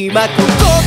今ここ